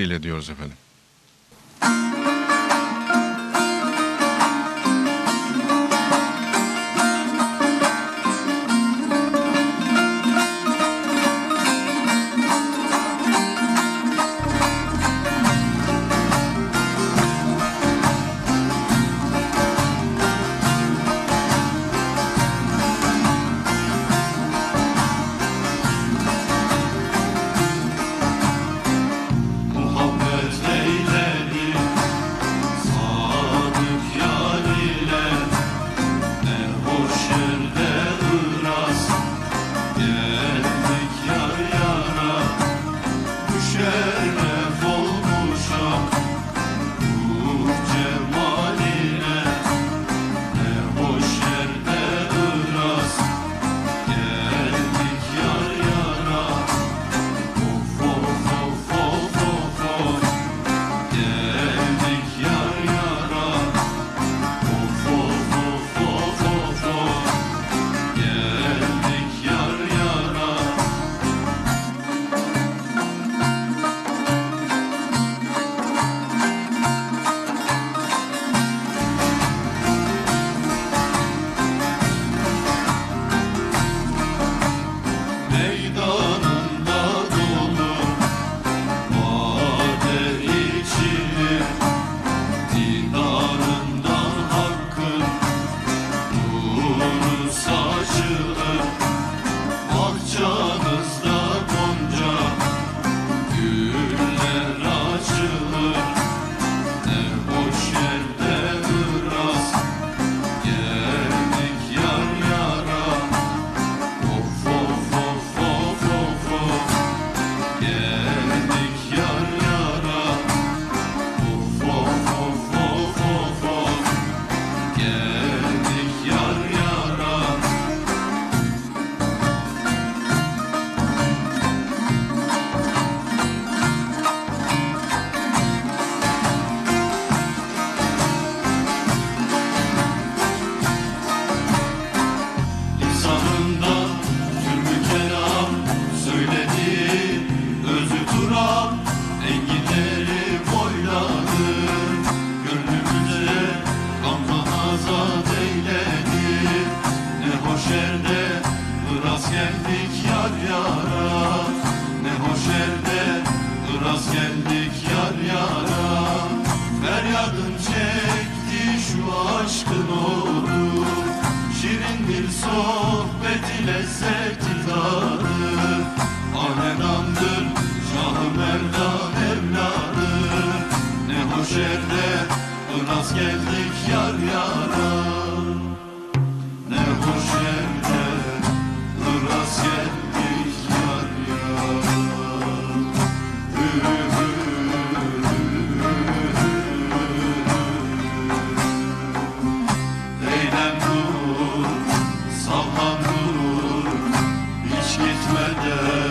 ile diyoruz efendim. meydanı Yeah. erde Iraz geldik yar yara. Ne hoş erde Iraz geldik yar yara. Feryadım çekti şu aşkın odu Şirin bir sohbeti lezzeti tadı Ahenamdır şah Merdan evladı. Ne hoş erde Iraz geldik Father.